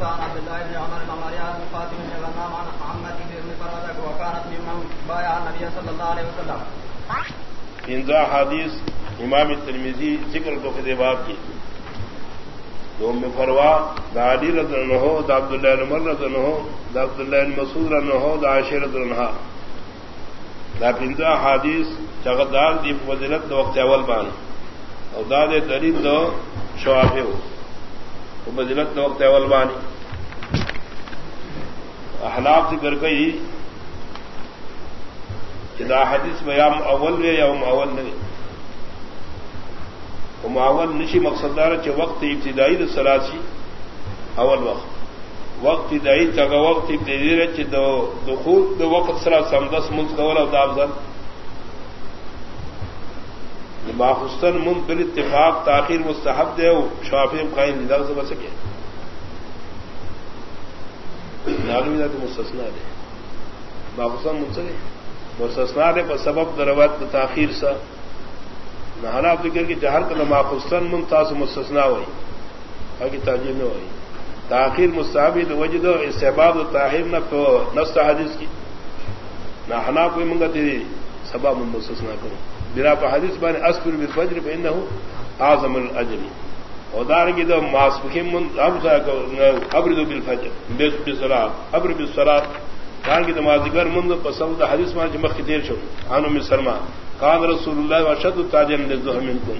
يونس عن عبد الله بن عمر بن مريم بن فاطمه بن غنام عن محمد بن فرادك وكانت ممن بايع النبي صلى الله عليه وسلم. انزا حدیث امام ترمیزی ذکر کو خدے باب کی۔ دو میں فروا دا علی رضن ہو دا عبداللہ عمر رضن ہو دا عبداللہ مسعود رن ہو دا عاشر رضنہا دا پنزا حدیث چغدار دی فضلت دو وقت اول بان اور دا دے دلیل دو شوافے ہو۔ فضلت وقت اول بانی۔ احلاف ذکر کئی دا حدیث میں یا اول یا اول نہیں معاون نشی مقصد دار چ وقت ابتدائی د سلاسی اول وقت۔ وقت ابتدائی تگ وقت ابتدائی چ دو دخول دو وقت سرا سمدس منز کول او دافزل ماخستن من بل اتفاق، تاخیر مستحب دے شافی قائم لدار سے بسکے ناغمی دا مستثنا دے۔ ماخستن منصرے مستثنا دے؟ پر سبب دروت تاخیر سا۔ نہ فکر کی جہر کا نما خستن ممتاز مستثنا ہوئی۔ باقی تاجر نہ ہوئی۔ تاخیر مستحب وجد استحباب و تاخیر نہ تو حدیث کی۔ نہ ہنا کوئی منگا تیری سبا مستثنا کرو۔ بنا پہ حدیث بان اسپر بھی فجر پہ نہ ہو آزم الجمی اور دار کی دو ماس من ابر دو بل فجر بسراب ابر بسراب دار کی دماغ مند پسند حدیث مان جمع کی دیر شو آنو میں سرما قال رسول اللہ وشد تاجن للذهم منكم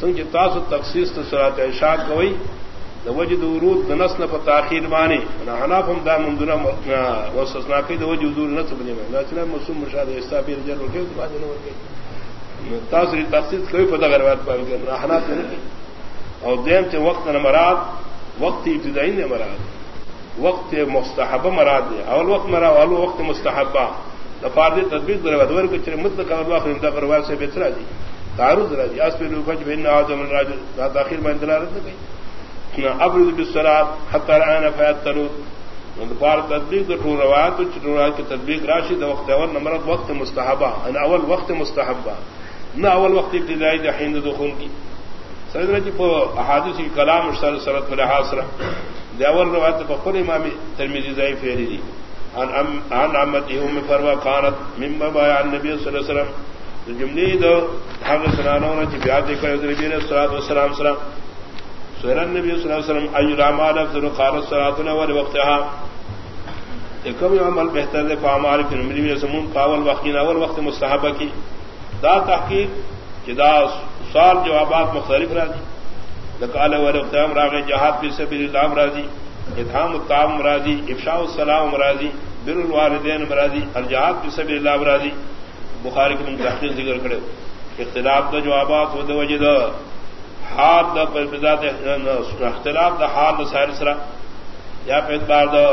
سنج تاسو تخصیص صلات عشاء کوئی وجد ورود نس نہ تاخیر معنی نہ حنافم دا من دون وسسنا کی دو وجد ورود نہ بنے میں نہ مسلم مشاہد استابیر جن کے بعد نہ ورگے تاسو تخصیص کوئی پتہ کروات پاوی کہ نہ حناف اور دیم سے وقت نہ مراد وقت ابتدائی نے مراد. وقت مستحب مراد ہے اول وقت مراد، اول وقت مستحبہ دفار تدبیر در ودور کو چرے مت کا اللہ خرید پرواز سے بہتر دی تعرض راجی اس پہ لوگ بین اعظم راج داخل میں دلالت نہیں کہ ابرد بالصلاه حتى انا فات تلوت دفار تدبیر در روایت و روایت کی تدبیر راشد وقت اول نمبر وقت مستحبہ ان یعنی اول وقت مستحبہ نہ اول وقت ابتدائی د حين دخول کی۔ سیدنا جی کو احادیث کی کلام مشتر سرت پر حاصرہ دی اول روایت پر امام ترمذی ضعیف ہے دی۔ عن عمته ام فروا كانت مما بايع النبي صلى الله عليه وسلم۔ جملے دو حق سنانوں نے جی بیعت کرے نبی علیہ الصلوۃ والسلام سلام سورہ النبی صلی اللہ علیہ وسلم ای الاعمال افضل قال الصلاه اول وقتها ایکم عمل بہتر ہے فاعمال فی نبی علیہ السلام قاول وقتنا اول وقت مستحب کی۔ دا تحقیق کہ دا سوال جوابات مختلف راضی لقال اور اقدام راغ جہاد فی سبیل اللہ راضی اتحام الطعام مرادی افشاء السلام مرادی بر الوالدین مرادی الجہاد کی سبیل اللہ مرادی بخاری کے منتحقین ذکر کرے اختلاف دا جوابات و دا وجد حال دا پر اختلاف دا حال دا سائر سرا یا پہ اعتبار دا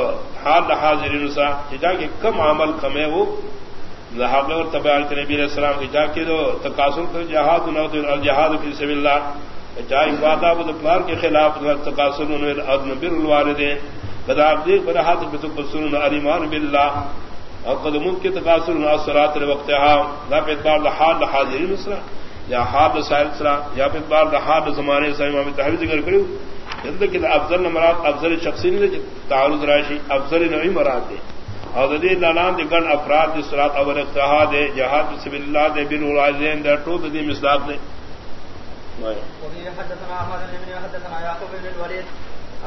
حال دا حاضرین سرا جا کہ کم عمل کم ہے وہ لحاظ اور تبعال کے نبی علیہ السلام کی جا کے دو، تقاصر کر جہاد الجہاد فی سبیل اللہ چاہے وعدہ بد پلار کے خلاف تقاصر ادن بر الوالدین بدا دیکھ بڑا ہاتھ بت بسن اریمان باللہ۔ اور قدم کے تقاصر اثرات وقت نہ پہ اعتبار لحاظ حاضر مصرا یا حاد سائر سرا یا پہ اعتبار لحاظ زمانے سے امام تحویل ذکر کرو جلد کہ افضل مراد افضل شخصی نے تعارض راشی افضل نوی مراد دے اور ددی لالان دے گن افراد دی سرات اور دے جہاد بسم اللہ دے بر الوالدین دے ٹو ددی مصداق دے۔ حدثنا احمد بن حدثنا بن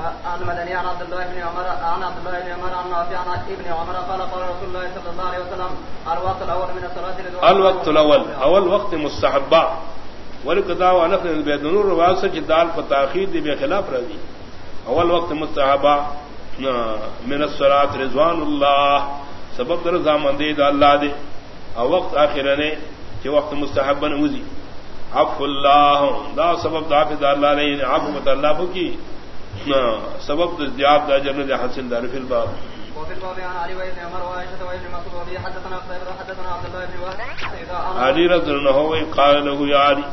عن مدني عن عبد الله بن عمر عن عبد الله بن عمر عن نافع عن ابن عمر قال قال رسول الله صلى الله عليه وسلم الوقت الاول من الصلاه الوقت الاول اول وقت مستحبہ۔ ولقضاء ونفل البيت نور واسه جدال فتاخير دي بخلاف راضي اول وقت مستحبہ۔ من الصلاه رضوان الله سبب رضا مندید اللہ دے۔ او وقت اخرنے کہ وقت مستحب نوزی عف اللہ دا سبب دافد اللہ نے عف مت اللہ کی۔ سبب دیاب دا جنت حاصل دار فی الباب۔ علی رضی اللہ عنہ قال له یا علی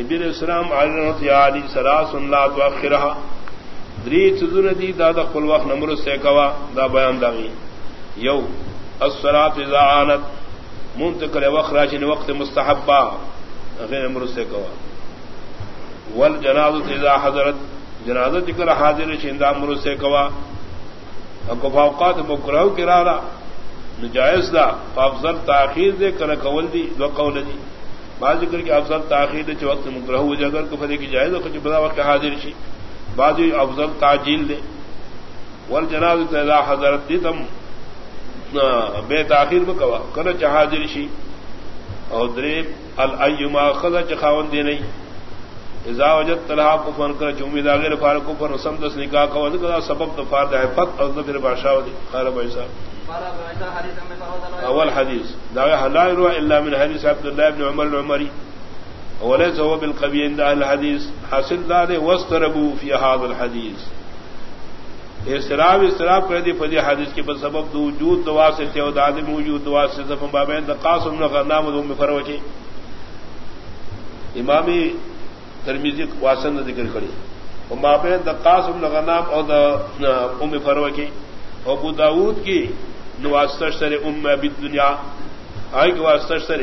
نبی علیہ السلام علی رضی یا علی سلاس لا تؤخرها۔ دری تذر دی، دا دا خپل وخت نمبر سے کوا دا بیان داغي یو الصلاه اذا عانت. منتقل وقت راشن وقت مستحبہ غیر امر سے کوا ول اذا حضرت. جنازہ ذکر حاضر شندا امر سے کوا اوقات مکرو کرارا نجائز دا افضل تاخیر دے کر قول دی دو قول دی بعض ذکر کی افضل تاخیر دے چھ وقت مکرہ ہو جاگر کو فدی کی جائز کچھ بدا وقت حاضر شی بعض افضل تعجیل دے۔ والجناز تیدا حضرت دی تم بے تاخیر بکوا کر چھ حاضر شی؟ اور دریب الایما خذ چخاون دی نہیں اذا وجد طلحا کفن کر چومی دا غیر فار کفن سم دس نکاح کو ذکر سبب تو فار ہے فت اور پھر بادشاہ دی۔ خیر بھائی صاحب۔ اول حدیث۔ دا حلال رو الا من حدیث عبد الله بن عمر العمري وليس هو بالقوي عند اهل الحديث. حاصل دار واستربوا في هذا الحديث. استراب استراب کر دی فدی حدیث کے بس سبب دو وجود دوا سے تھے اور عدم وجود دوا سے زفم بابین قاسم بن غنام ذو مفروچی امامی ترمذی واسن ذکر کری۔ اور مابین د قاسم بن غنام اور ام فروچی ابو داود کی نواسطر سر ام ابی دنیا۔ آئی کے واسطر سر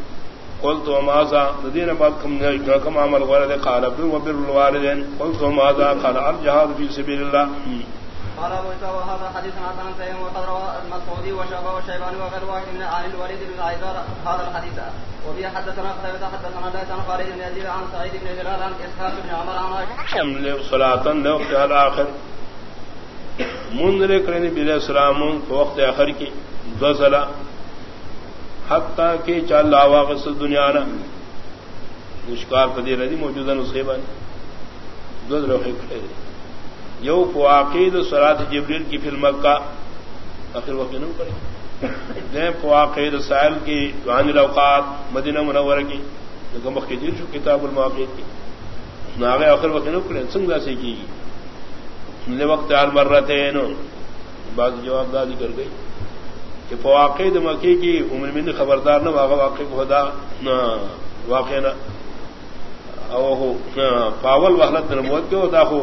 قلت وماذا الذين بعد كم كم عمل غير قال ابن وبر الوالدين قلت وماذا قال الجهاد في سبيل الله. قال ابو اسحاق وهذا حديث حسن سيم وقد روى المسعودي وشعبه والشيباني وغير واحد من عن الوليد بن عيدار هذا الحديث وفي حدثنا قتيبة حدثنا ليس عن خالد بن يزيد عن سعيد بن هلال عن اسحاق بن عمر عن عائشة صلاة لوقت الاخر منذر کرنے بلا سلام وقت اخر کی دو صلاة حتی کہ چال واقس دنیا نا. مشکار قدیر ردی موجودہ نسخے بانی. دو کھڑے دے. یو فواقید سرات جبریل کی فلم کا آخر وقت نہیں پڑے. دیں فواقید سائل کی وان الاوقات مدینہ منور کی. گمخ کی دیر شو کتاب المواقید کی. ناغے آخر وقت نہیں پڑے. سنگا سے کی گی. وقت حال مر رہتے ہیں بعض جواب دادی کر گئی. کہ فواقع مکی کی عمر مند خبردار نہ واقع واقع خدا نہ واقع نہ او پاول وحلت نموت کے ہوتا ہو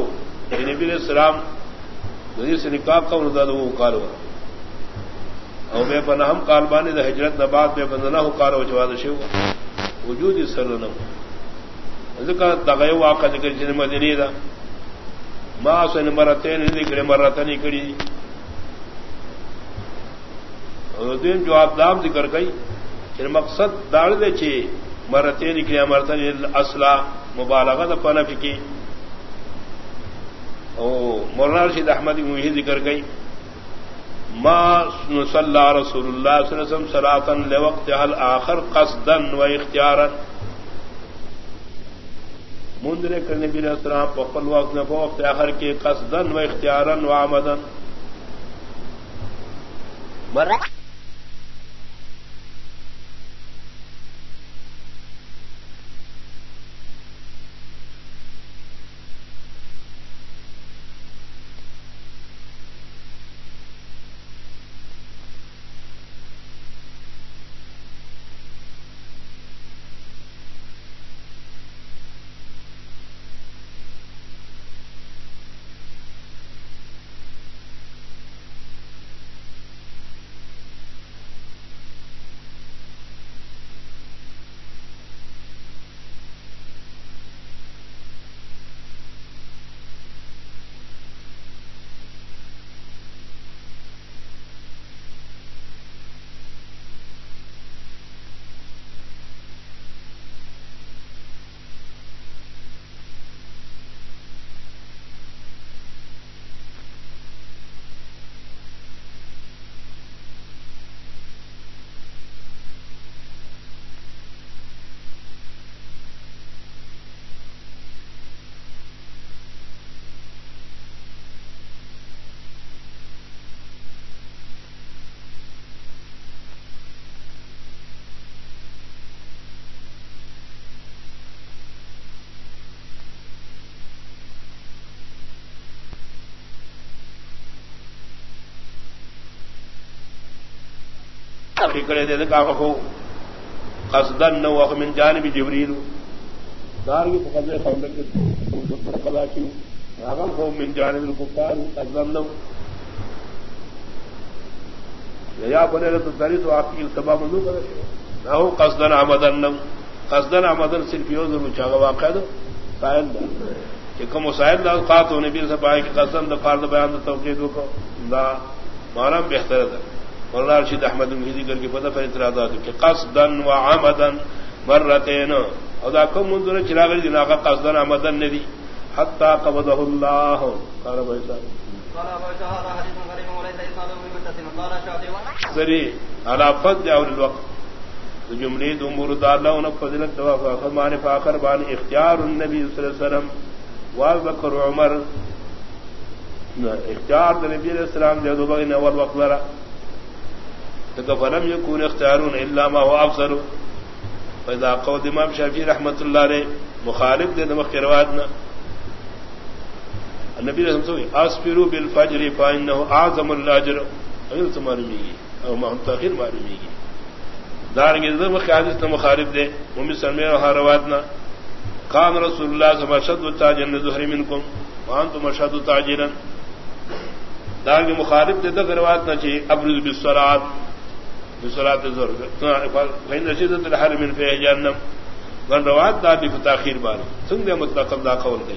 یعنی نبی علیہ السلام دنیا سے نکاح کا انہوں نے وہ کال ہوا۔ او بے پناہ ہم کالبانی دا ہجرت نباد بے بندنا ہو کال ہو، جواد شو وجود اس سر نہ ہو۔ ذکر تغیر واقع ذکر جن مدنی دا۔ ما سن مرتين ذکر مرتين کڑی دین جواب دام ذکر گئی کہ یعنی مقصد داڑ دے چی مرتے نکلے مرتن یعنی اصلا مبالغہ پنف کی۔ او مولانا رشید احمد وہی ذکر گئی ما صلی رسول اللہ صلی اللہ علیہ وسلم صلاۃ لوقت حل آخر قصدا و اختیارا۔ مندر کرنے بھی السلام پخل وقت نے وقت آخر کے قصدا و اختیارا و آمدن مرہ کرے دے کا ہو قصدن نو من جانب جبریل. دار کی فقدر خبر کے قضا کی اغم کو من جانب الکفار قصدن نو. یا بنے تو دری تو آپ کی التبا منو کرے نہ ہو قصدن آمدن نو. قصدن آمدن صرف یو ضرور چاہا واقع دو. قائل دا. کہ کم وسائل دا قات ہونے بھی سے پائے کہ قصدن دا فرد بیان دا توقید کو دا مانا بہتر ہے. مولانا رشید احمد المحیدی کر کے پتہ پر اعتراضات کہ قصدن و عمدن مرتين او دا کوم منذر چراغ دی؟ ناقه قصدن عمدن ندی حتى قبضه الله. قال ابو عيسى قال ابو هذا حديث غريب وليس اسناده بمتصل قال شاطئ سري على فضل او الوقت. جملے امور دالا ان فضلت دوا فرمان فاخر بان اختیار النبی صلی اللہ علیہ وسلم وابکر عمر. اختیار نبی علیہ السلام دے دو بغین اول وقت لرا فلم يكون اختيارون الا ما هو افضل. فاذا قود امام شافعي رحمه الله عليه مخالف دے، نمخ روایتنا النبي رحمه الله اصبروا بالفجر فانه اعظم الاجر. غير تمارمي او ما انت غير معلومي دار کے نمخ حدیث مخالف دے ام سلمہ اور روایتنا قام رسول الله صلى الله عليه وسلم شد تاجن ظهر منكم وانتم شد تاجرا دار کے مخالف دے تک روایت نہ چاہیے، ابرز بالصلاه بسرات فإن شدة الحر من فيه جهنم. من روات دا بھی تاخیر بارے سنگ دے مطلق دا قول گئی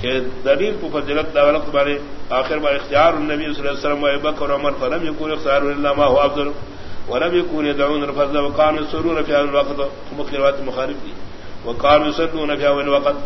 کہ دلیل کو فضلت دا وقت بارے آخر بار اختیار النبی صلی اللہ علیہ وسلم و ابکر عمر، فلم يكون اختیار الا ما هو افضل، ولم يكون يدعون الفضل وكانوا يسرون في هذا الوقت. مخيرات مخالف دي وكانوا يسرون في هذا الوقت.